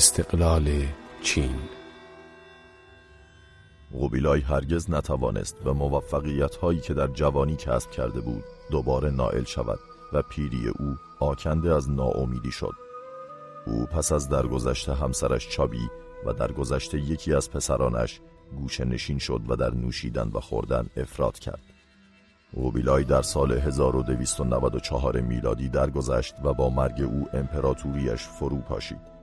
استقلال چین. قوبیلای هرگز نتوانست به موفقیت هایی که در جوانی کسب کرده بود دوباره نائل شود و پیری او آکنده از ناامیدی شد. او پس از درگذشته همسرش چابی و درگذشته یکی از پسرانش گوشه نشین شد و در نوشیدن و خوردن افراد کرد. قوبیلای در سال 1294 میلادی درگذشت و با مرگ او امپراتوریش فرو پاشید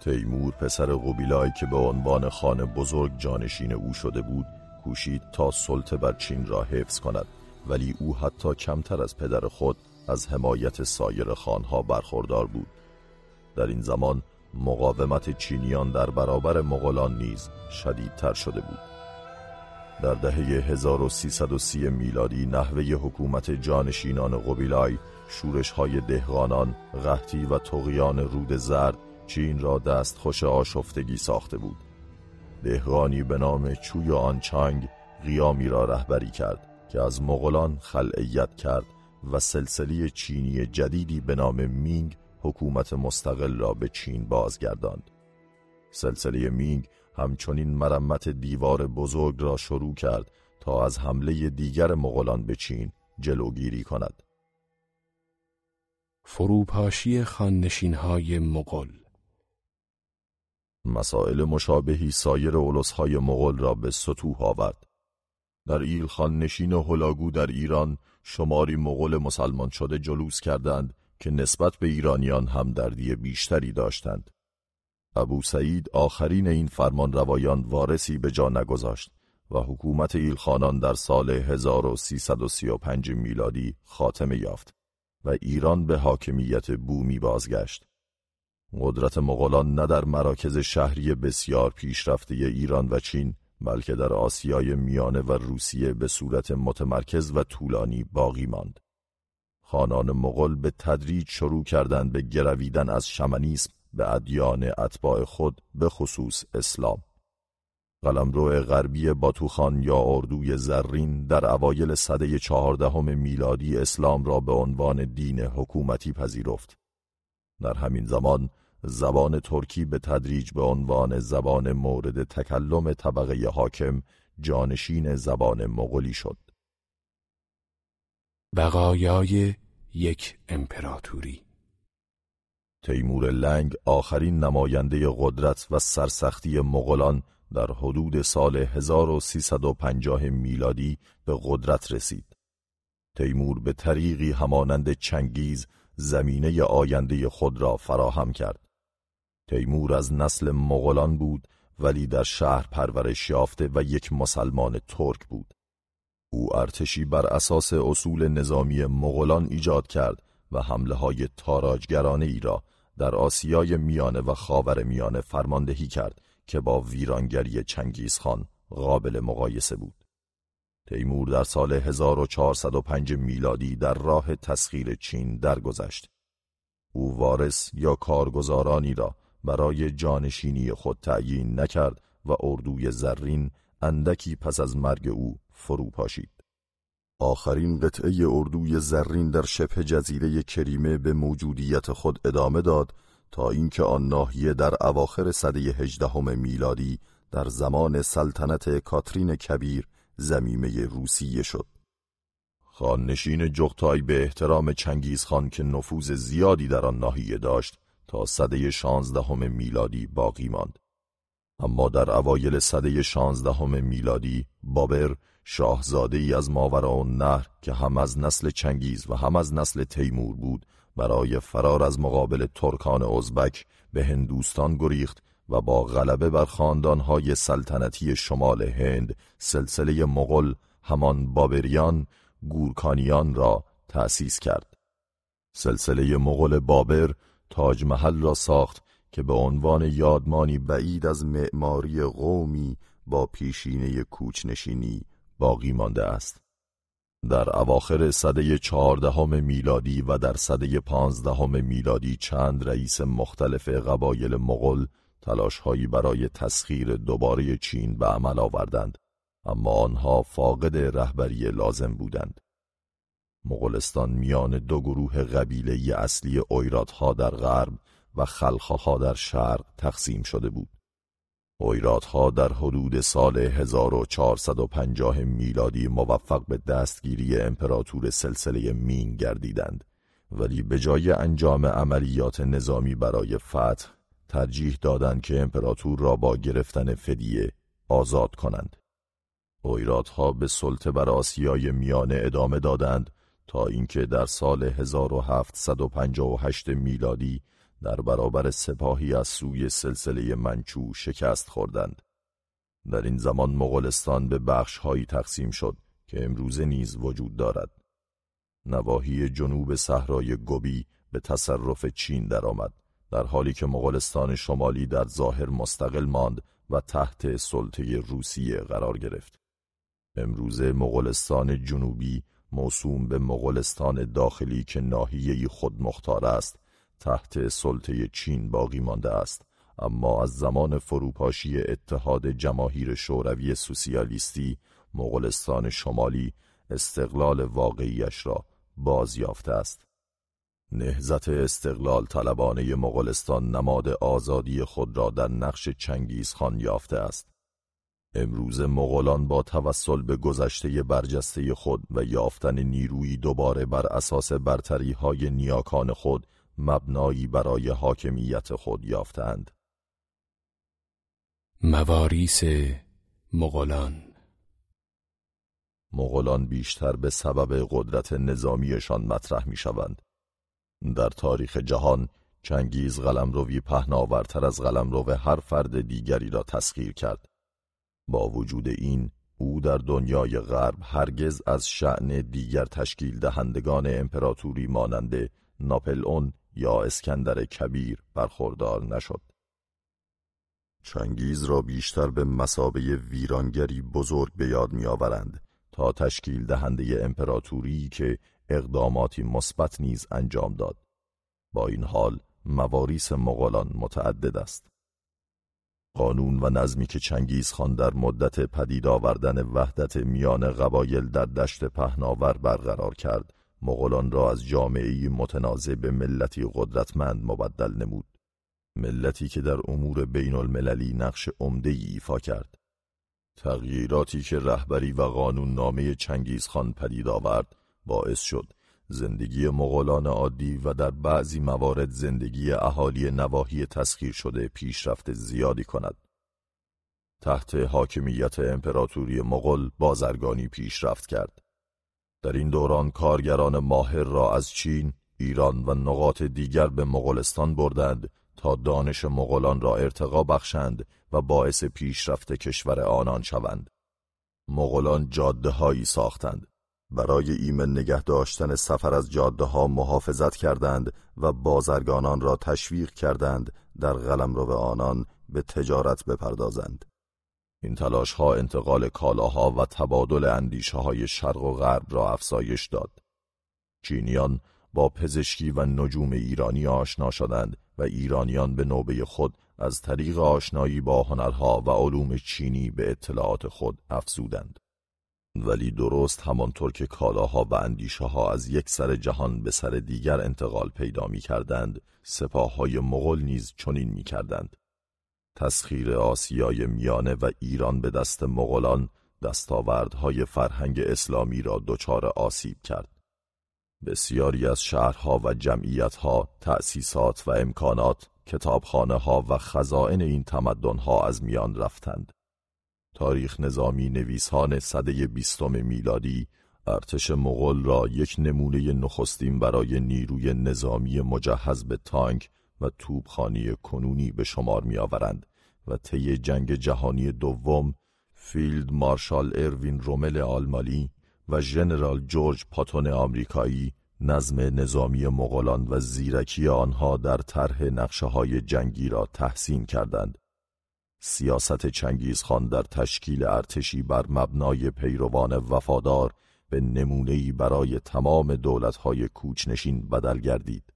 تیمور پسر قوبیلای که به عنوان خانه بزرگ جانشین او شده بود کوشید تا سلطه بر چین را حفظ کند. ولی او حتی کمتر از پدر خود از حمایت سایر خانها برخوردار بود. در این زمان مقاومت چینیان در برابر مغولان نیز شدیدتر شده بود. در دهه 1330 میلادی نحوه حکومت جانشینان قبیلای شورش های دهقانان، قحطی و تقیان رود زرد چین را دست خوش آشفتگی ساخته بود. دهقانی به نام چوی آنچانگ قیامی را رهبری کرد که از مغولان خلعیت کرد و سلسله چینی جدیدی به نام مینگ حکومت مستقل را به چین بازگرداند. سلسله مینگ همچنین مرمت دیوار بزرگ را شروع کرد تا از حمله دیگر مغولان به چین جلوگیری کند. فروپاشی خاننشینهای مغول مسائل مشابهی سایر اولسهای مغول را به سطوح آورد در ایل خان نشین هلاگو در ایران شماری مغول مسلمان شده جلوس کردند که نسبت به ایرانیان همدردی بیشتری داشتند ابو سعید آخرین این فرمان روایان وارثی به جا نگذاشت و حکومت ایلخانان در سال 1335 میلادی خاتمه یافت و ایران به حاکمیت بومی بازگشت. قدرت مغولان نه در مراکز شهری بسیار پیشرفته ایران و چین بلکه در آسیای میانه و روسیه به صورت متمرکز و طولانی باقی ماند. خانان مغول به تدریج شروع کردند به گرویدن از شمنیسم به ادیان اتباع خود به خصوص اسلام قلمرو غربی باتوخان یا اردوی زرین در اوایل صده چهاردهم میلادی اسلام را به عنوان دین حکومتی پذیرفت در همین زمان زبان ترکی به تدریج به عنوان زبان مورد تکلم طبقه حاکم جانشین زبان مغولی شد بقایای یک امپراتوری تیمور لنگ آخرین نماینده قدرت و سرسختی مغولان در حدود سال 1350 میلادی به قدرت رسید. تیمور به طریقی همانند چنگیز زمینه آینده خود را فراهم کرد. تیمور از نسل مغولان بود ولی در شهر پرورش یافته و یک مسلمان ترک بود. او ارتشی بر اساس اصول نظامی مغولان ایجاد کرد و حمله های تاراجگرانه ای را در آسیای میانه و خاور میانه فرماندهی کرد که با ویرانگری چنگیزخان قابل مقایسه بود. تیمور در سال 1405 میلادی در راه تسخیر چین درگذشت. او وارث یا کارگزارانی را برای جانشینی خود تعیین نکرد و اردوی زرین اندکی پس از مرگ او فرو پاشید. آخرین قطعه اردوی زرین در شبه جزیره کریمه به موجودیت خود ادامه داد تا اینکه آن ناحیه در اواخر سده هجدهم میلادی در زمان سلطنت کاترین کبیر زمیمه روسیه شد. خاننشین جغتای به احترام چنگیز خان که نفوذ زیادی در آن ناحیه داشت تا سده شانزدهم میلادی باقی ماند. اما در اوایل سده شانزدهم میلادی بابر شاهزاده ای از ماورا نهر که هم از نسل چنگیز و هم از نسل تیمور بود برای فرار از مقابل ترکان ازبک به هندوستان گریخت و با غلبه بر خاندانهای سلطنتی شمال هند سلسله مغل همان بابریان گورکانیان را تأسیس کرد سلسله مغل بابر تاج محل را ساخت که به عنوان یادمانی بعید از معماری قومی با پیشینه کوچنشینی باقی مانده است. در اواخر سده چهاردهم میلادی و در سده پانزدهم میلادی چند رئیس مختلف قبایل مغل تلاشهایی برای تسخیر دوباره چین به عمل آوردند اما آنها فاقد رهبری لازم بودند مغولستان میان دو گروه قبیله اصلی اویراتها در غرب و خلخها در شرق تقسیم شده بود. اویراتها در حدود سال 1450 میلادی موفق به دستگیری امپراتور سلسله مین گردیدند ولی به جای انجام عملیات نظامی برای فتح ترجیح دادند که امپراتور را با گرفتن فدیه آزاد کنند. اویراتها به سلطه بر آسیای میانه ادامه دادند تا اینکه در سال 1758 میلادی در برابر سپاهی از سوی سلسله منچو شکست خوردند. در این زمان مغولستان به بخشهایی تقسیم شد که امروزه نیز وجود دارد. نواحی جنوب صحرای گوبی به تصرف چین درآمد در حالی که مغولستان شمالی در ظاهر مستقل ماند و تحت سلطه روسیه قرار گرفت. امروزه مغولستان جنوبی موسوم به مغولستان داخلی که ناحیه‌ای خود مختار است تحت سلطه چین باقی مانده است اما از زمان فروپاشی اتحاد جماهیر شوروی سوسیالیستی مغولستان شمالی استقلال واقعیش را باز یافته است نهزت استقلال طلبانه مغولستان نماد آزادی خود را در نقش چنگیز خان یافته است امروز مغولان با توسل به گذشته برجسته خود و یافتن نیروی دوباره بر اساس برتری های نیاکان خود مبنایی برای حاکمیت خود یافتند. مواریس مغولان مغولان بیشتر به سبب قدرت نظامیشان مطرح می شوند. در تاریخ جهان چنگیز قلمروی پهناورتر از قلمرو هر فرد دیگری را تسخیر کرد. با وجود این او در دنیای غرب هرگز از شعن دیگر تشکیل دهندگان امپراتوری ماننده ناپل اون یا اسکندر کبیر برخوردار نشد. چنگیز را بیشتر به مسابه ویرانگری بزرگ به یاد میآورند تا تشکیل دهنده امپراتوری که اقداماتی مثبت نیز انجام داد. با این حال مواریس مغولان متعدد است. قانون و نظمی که چنگیز خان در مدت پدید آوردن وحدت میان قبایل در دشت پهناور برقرار کرد مغولان را از جامعه متنازع به ملتی قدرتمند مبدل نمود ملتی که در امور بین المللی نقش عمده ایفا کرد تغییراتی که رهبری و قانون نامه چنگیز خان پدید آورد باعث شد زندگی مغولان عادی و در بعضی موارد زندگی اهالی نواحی تسخیر شده پیشرفت زیادی کند. تحت حاکمیت امپراتوری مغول بازرگانی پیشرفت کرد. در این دوران کارگران ماهر را از چین، ایران و نقاط دیگر به مغولستان بردند تا دانش مغولان را ارتقا بخشند و باعث پیشرفت کشور آنان شوند. مغولان جاده هایی ساختند برای ایمن نگه داشتن سفر از جاده ها محافظت کردند و بازرگانان را تشویق کردند در قلمرو آنان به تجارت بپردازند. این تلاش ها انتقال کالاها و تبادل اندیشه های شرق و غرب را افزایش داد. چینیان با پزشکی و نجوم ایرانی آشنا شدند و ایرانیان به نوبه خود از طریق آشنایی با هنرها و علوم چینی به اطلاعات خود افزودند. ولی درست همانطور که کالاها و اندیشه ها از یک سر جهان به سر دیگر انتقال پیدا می کردند سپاه های مغل نیز چنین می کردند تسخیر آسیای میانه و ایران به دست مغولان دستاوردهای فرهنگ اسلامی را دچار آسیب کرد. بسیاری از شهرها و جمعیتها تأسیسات و امکانات کتابخانه ها و خزائن این تمدن ها از میان رفتند. تاریخ نظامی نویسان صده بیستم میلادی ارتش مغول را یک نمونه نخستین برای نیروی نظامی مجهز به تانک و توپخانی کنونی به شمار میآورند و طی جنگ جهانی دوم فیلد مارشال اروین رومل آلمانی و ژنرال جورج پاتون آمریکایی نظم نظامی مغولان و زیرکی آنها در طرح نقشه های جنگی را تحسین کردند. سیاست چنگیز خان در تشکیل ارتشی بر مبنای پیروان وفادار به نمونه‌ای برای تمام دولتهای کوچنشین بدل گردید.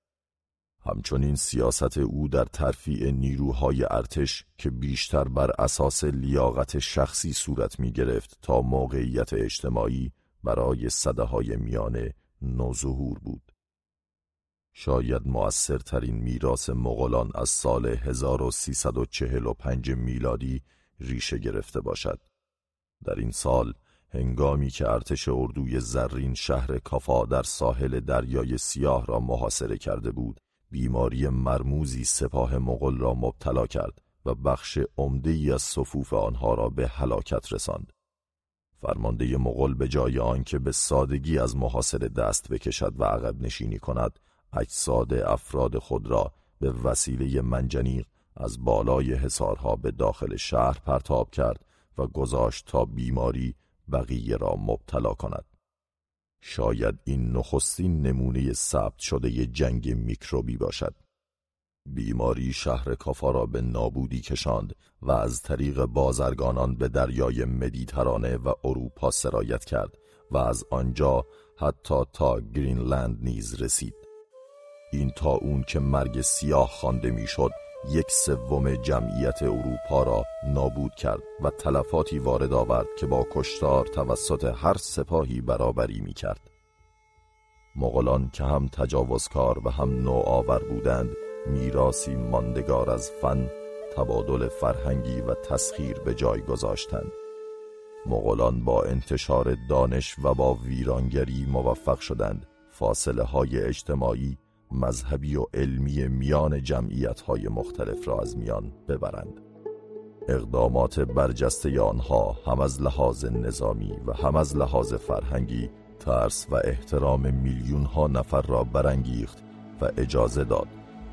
همچنین سیاست او در ترفیع نیروهای ارتش که بیشتر بر اساس لیاقت شخصی صورت می گرفت تا موقعیت اجتماعی برای صده های میانه نوظهور بود. شاید مؤثرترین میراث مغولان از سال 1345 میلادی ریشه گرفته باشد. در این سال هنگامی که ارتش اردوی زرین شهر کافا در ساحل دریای سیاه را محاصره کرده بود، بیماری مرموزی سپاه مغول را مبتلا کرد و بخش عمده ای از صفوف آنها را به هلاکت رساند. فرمانده مغول به جای آنکه به سادگی از محاصره دست بکشد و عقب نشینی کند، اجساد افراد خود را به وسیله منجنیق از بالای حصارها به داخل شهر پرتاب کرد و گذاشت تا بیماری بقیه را مبتلا کند. شاید این نخستین نمونه ثبت شده ی جنگ میکروبی باشد. بیماری شهر کافا را به نابودی کشاند و از طریق بازرگانان به دریای مدیترانه و اروپا سرایت کرد و از آنجا حتی تا گرینلند نیز رسید. این تا اون که مرگ سیاه خوانده می‌شد یک سوم جمعیت اروپا را نابود کرد و تلفاتی وارد آورد که با کشتار توسط هر سپاهی برابری می کرد. مغولان که هم تجاوزکار و هم نوآور بودند میراسی ماندگار از فن تبادل فرهنگی و تسخیر به جای گذاشتند مغولان با انتشار دانش و با ویرانگری موفق شدند فاصله های اجتماعی مذهبی و علمی میان جمعیت های مختلف را از میان ببرند. اقدامات برجسته آنها هم از لحاظ نظامی و هم از لحاظ فرهنگی ترس و احترام میلیون ها نفر را برانگیخت و اجازه داد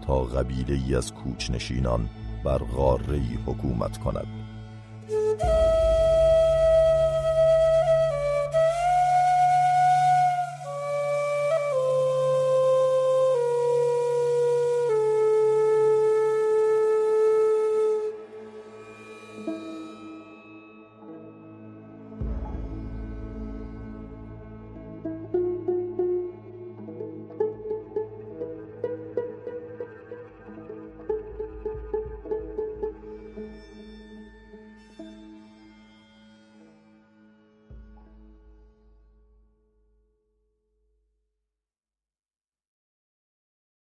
تا قبیله ای از کوچنشینان بر غاره حکومت کند.